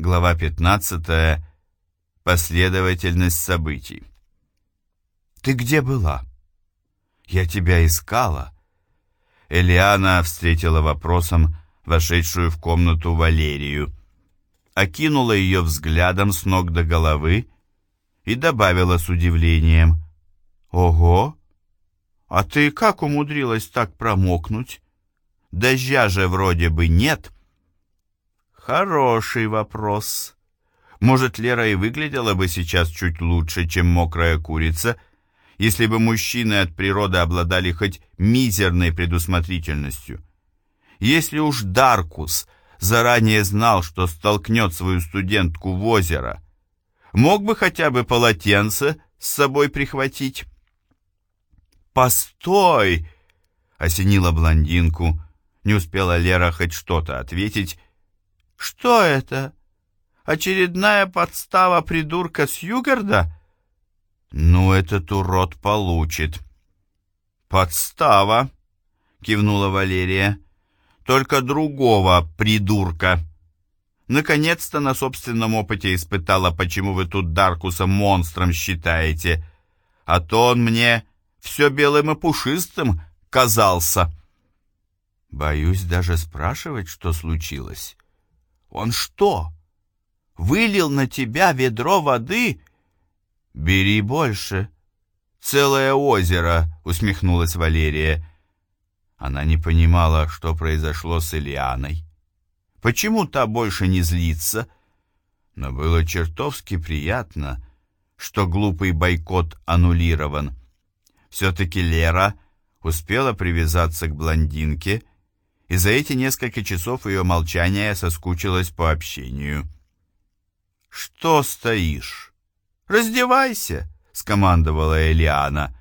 Глава 15. Последовательность событий. «Ты где была?» «Я тебя искала». Элиана встретила вопросом вошедшую в комнату Валерию, окинула ее взглядом с ног до головы и добавила с удивлением. «Ого! А ты как умудрилась так промокнуть? Дождя же вроде бы нет». Хороший вопрос. Может, Лера и выглядела бы сейчас чуть лучше, чем мокрая курица, если бы мужчины от природы обладали хоть мизерной предусмотрительностью. Если уж Даркус заранее знал, что столкнет свою студентку в озеро, мог бы хотя бы полотенце с собой прихватить. «Постой!» — осенила блондинку. Не успела Лера хоть что-то ответить, что это? Очередная подстава придурка с Югарда? Ну, этот урод получит. Подстава, кивнула Валерия. Только другого придурка. Наконец-то на собственном опыте испытала, почему вы тут Даркуса монстром считаете. А то он мне все белым и пушистым казался. Боюсь даже спрашивать, что случилось. Он что, вылил на тебя ведро воды? Бери больше. Целое озеро, усмехнулась Валерия. Она не понимала, что произошло с Ильяной. Почему та больше не злится? Но было чертовски приятно, что глупый бойкот аннулирован. Все-таки Лера успела привязаться к блондинке и за эти несколько часов ее молчания соскучилась по общению. «Что стоишь? Раздевайся!» — скомандовала Элиана.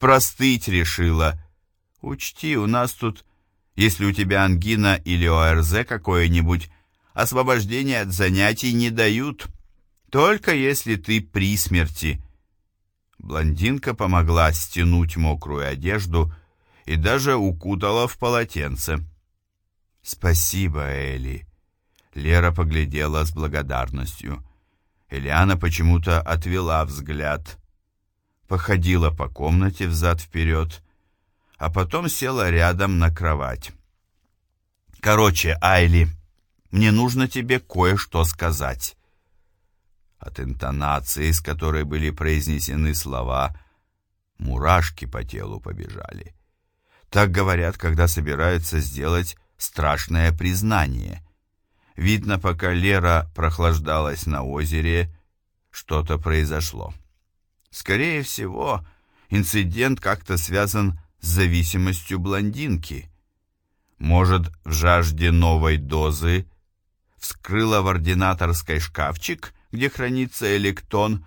«Простыть решила. Учти, у нас тут, если у тебя ангина или ОРЗ какое-нибудь, освобождение от занятий не дают, только если ты при смерти». Блондинка помогла стянуть мокрую одежду и даже укутала в полотенце. «Спасибо, Элли». Лера поглядела с благодарностью. Элиана почему-то отвела взгляд, походила по комнате взад-вперед, а потом села рядом на кровать. «Короче, Айли, мне нужно тебе кое-что сказать». От интонации, с которой были произнесены слова, мурашки по телу побежали. Так говорят, когда собираются сделать страшное признание. Видно, пока Лера прохлаждалась на озере, что-то произошло. Скорее всего, инцидент как-то связан с зависимостью блондинки. Может, в жажде новой дозы вскрыла в ординаторской шкафчик, где хранится электон,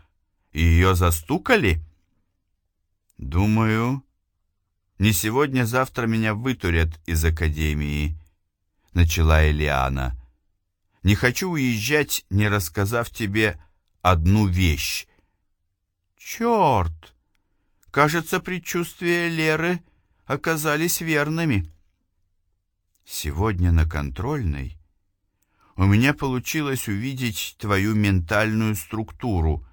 и ее застукали? Думаю, не сегодня-завтра меня вытурят из академии начала Элиана. «Не хочу уезжать, не рассказав тебе одну вещь». «Черт! Кажется, предчувствия Леры оказались верными». «Сегодня на контрольной у меня получилось увидеть твою ментальную структуру.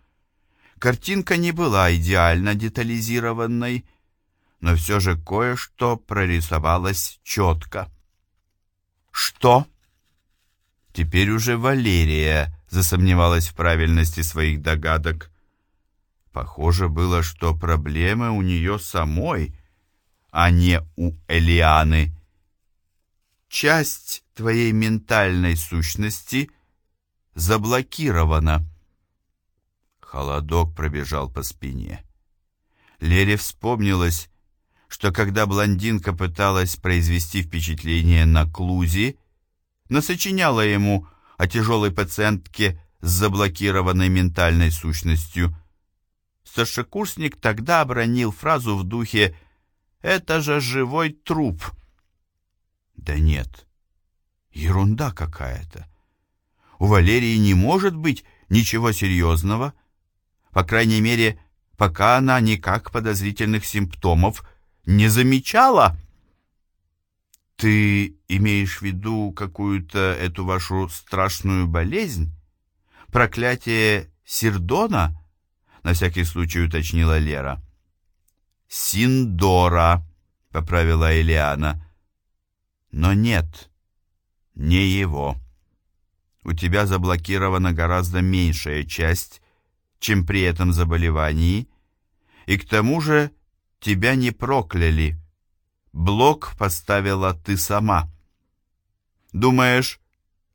Картинка не была идеально детализированной, но все же кое-что прорисовалось четко». «Что?» Теперь уже Валерия засомневалась в правильности своих догадок. Похоже было, что проблемы у нее самой, а не у Элианы. Часть твоей ментальной сущности заблокирована. Холодок пробежал по спине. Лере вспомнилось, что когда блондинка пыталась произвести впечатление на Клузи, насочиняла ему о тяжелой пациентке с заблокированной ментальной сущностью. Старшекурсник тогда обронил фразу в духе «Это же живой труп». Да нет, ерунда какая-то. У Валерии не может быть ничего серьезного. По крайней мере, пока она никак подозрительных симптомов не замечала?» «Ты имеешь в виду какую-то эту вашу страшную болезнь?» Проклятие Сирдона? На всякий случай уточнила Лера. Синдора, поправила Элиана. Но нет, не его. У тебя заблокирована гораздо меньшая часть, чем при этом заболевании, и к тому же тебя не прокляли. Блок поставила ты сама. Думаешь,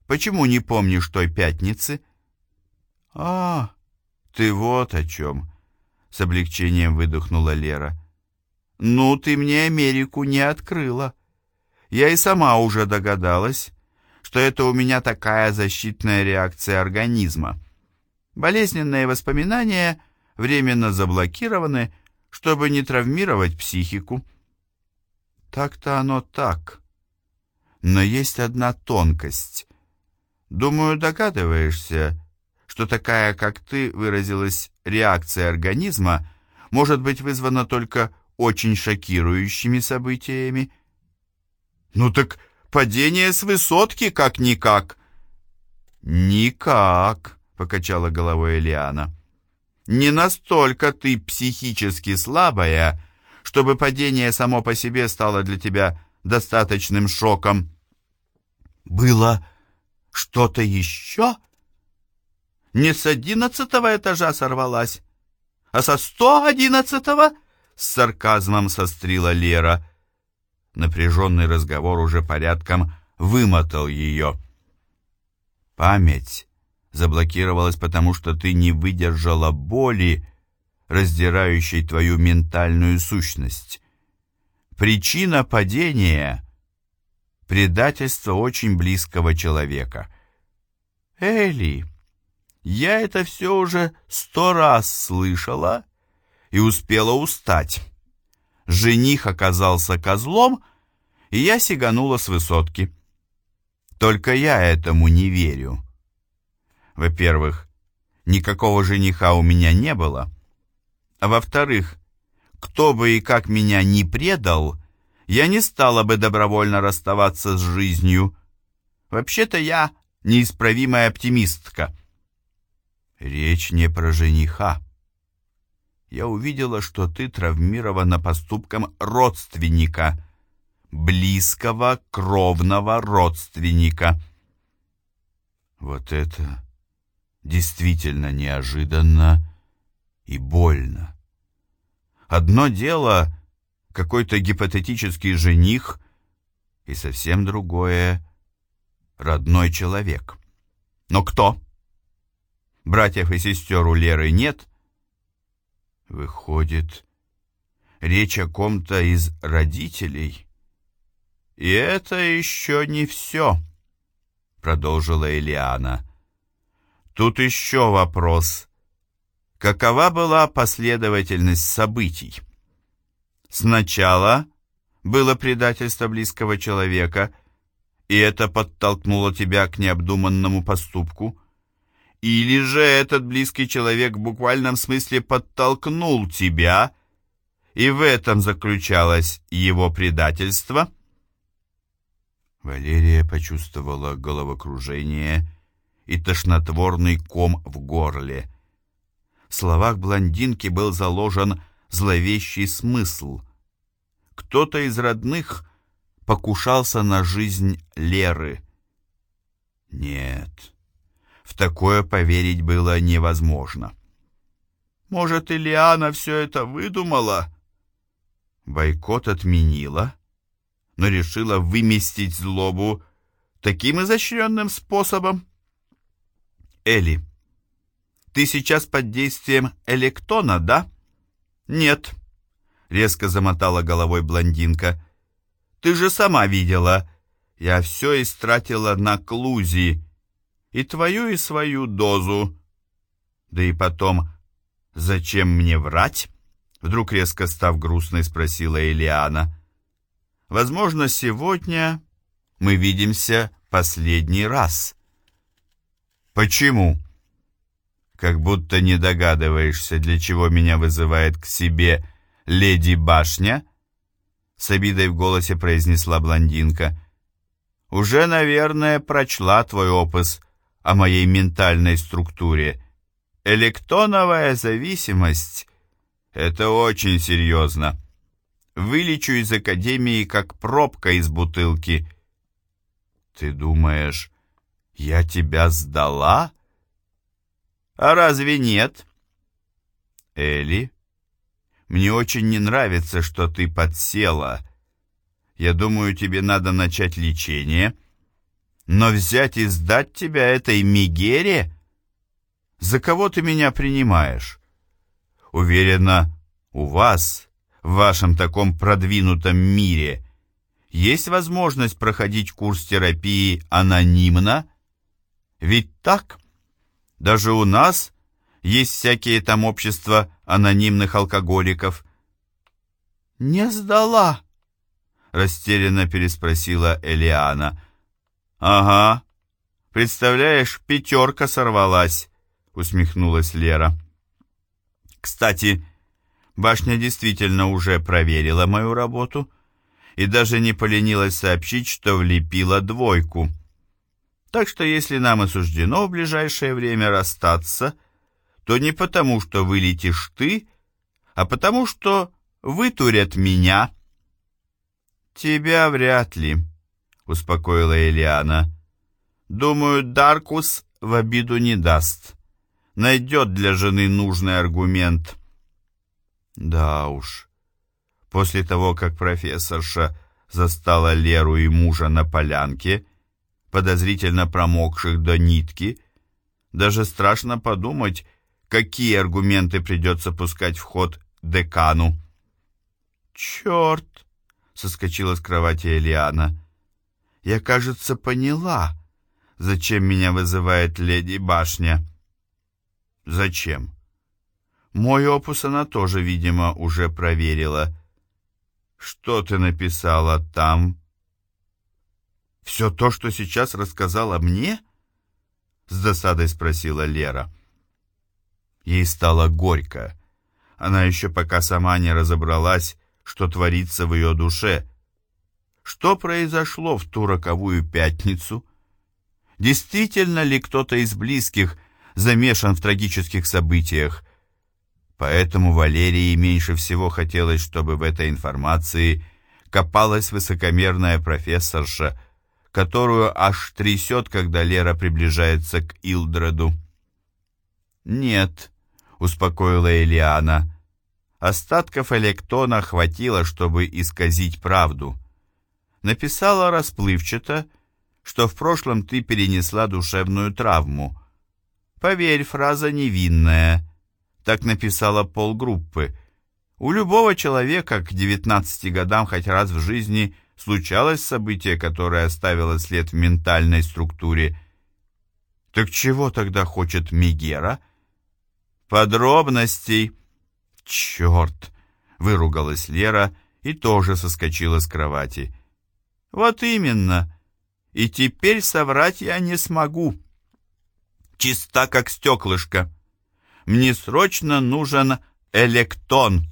почему не помнишь той пятницы? А, ты вот о чем, с облегчением выдохнула Лера. Ну, ты мне Америку не открыла. Я и сама уже догадалась, что это у меня такая защитная реакция организма. Болезненные воспоминания временно заблокированы, чтобы не травмировать психику. Так-то оно так. Но есть одна тонкость. Думаю, догадываешься, что такая, как ты выразилась, реакция организма может быть вызвана только очень шокирующими событиями. Ну так падение с высотки как-никак. Никак, покачала головой Элиана. Не настолько ты психически слабая, чтобы падение само по себе стало для тебя достаточным шоком. Было что-то еще? Не с одиннадцатого этажа сорвалась, а со сто одиннадцатого? С сарказмом сострила Лера. Напряженный разговор уже порядком вымотал ее. Память заблокировалась потому, что ты не выдержала боли, раздирающей твою ментальную сущность. Причина падения — предательство очень близкого человека. Элли, я это все уже сто раз слышала и успела устать. Жених оказался козлом, и я сиганула с высотки. Только я этому не верю. Во-первых, никакого жениха у меня не было, а во-вторых, кто бы и как меня не предал, я не стала бы добровольно расставаться с жизнью. Вообще-то я неисправимая оптимистка. Речь не про жениха. Я увидела, что ты травмирована поступком родственника, близкого кровного родственника. Вот это действительно неожиданно и больно. Одно дело — какой-то гипотетический жених, и совсем другое — родной человек. Но кто? Братьев и сестер у Леры нет? Выходит, речь о ком-то из родителей. И это еще не все, продолжила Элиана. Тут еще вопрос. Какова была последовательность событий? Сначала было предательство близкого человека, и это подтолкнуло тебя к необдуманному поступку, или же этот близкий человек в буквальном смысле подтолкнул тебя, и в этом заключалось его предательство? Валерия почувствовала головокружение и тошнотворный ком в горле. В словах блондинки был заложен зловещий смысл. Кто-то из родных покушался на жизнь Леры. Нет, в такое поверить было невозможно. Может, Ильяна все это выдумала? Бойкот отменила, но решила выместить злобу таким изощренным способом. Элли, ты сейчас под действием электона, да? Нет, резко замотала головой блондинка. Ты же сама видела. Я все истратила на клузи. И твою, и свою дозу. Да и потом, зачем мне врать? Вдруг резко став грустной, спросила Элиана. Возможно, сегодня мы видимся последний раз. «Почему?» «Как будто не догадываешься, для чего меня вызывает к себе леди Башня?» С обидой в голосе произнесла блондинка. «Уже, наверное, прочла твой опус о моей ментальной структуре. Электоновая зависимость — это очень серьезно. Вылечу из академии, как пробка из бутылки. Ты думаешь, я тебя сдала? А разве нет? Элли, мне очень не нравится, что ты подсела. Я думаю, тебе надо начать лечение. Но взять и сдать тебя этой Мигере? За кого ты меня принимаешь? Уверена, у вас, в вашем таком продвинутом мире, есть возможность проходить курс терапии анонимно? Ведь так? Даже у нас есть всякие там общества анонимных алкоголиков. «Не сдала», — растерянно переспросила Элиана. «Ага, представляешь, пятерка сорвалась», — усмехнулась Лера. «Кстати, башня действительно уже проверила мою работу и даже не поленилась сообщить, что влепила двойку. Так что если нам и суждено в ближайшее время расстаться, то не потому, что вылетишь ты, а потому, что вытурят меня». «Тебя вряд ли», — успокоила Элиана. «Думаю, Даркус в обиду не даст. Найдет для жены нужный аргумент». «Да уж». После того, как профессорша застала Леру и мужа на полянке, подозрительно промокших до нитки, даже страшно подумать, какие аргументы придется пускать в ход декану. «Черт!» — соскочила с кровати Элиана. «Я, кажется, поняла, зачем меня вызывает леди Башня». «Зачем?» «Мой опус она тоже, видимо, уже проверила». «Что ты написала там?» «Все то, что сейчас рассказала мне?» С досадой спросила Лера. Ей стало горько. Она еще пока сама не разобралась, что творится в ее душе. Что произошло в ту роковую пятницу? Действительно ли кто-то из близких замешан в трагических событиях? Поэтому Валерии меньше всего хотелось, чтобы в этой информации копалась высокомерная профессорша, которую аж трясет, когда Лера приближается к Илдреду. «Нет», — успокоила Элиана. Остатков электона хватило, чтобы исказить правду. Написала расплывчато, что в прошлом ты перенесла душевную травму. Поверь, фраза невинная. Так написала полгруппы. У любого человека к 19 годам хоть раз в жизни случалось событие, которое оставило след в ментальной структуре. Так чего тогда хочет Мигера? — «Подробностей!» «Черт!» — выругалась Лера и тоже соскочила с кровати. «Вот именно! И теперь соврать я не смогу. Чиста, как стеклышко. Мне срочно нужен электон!»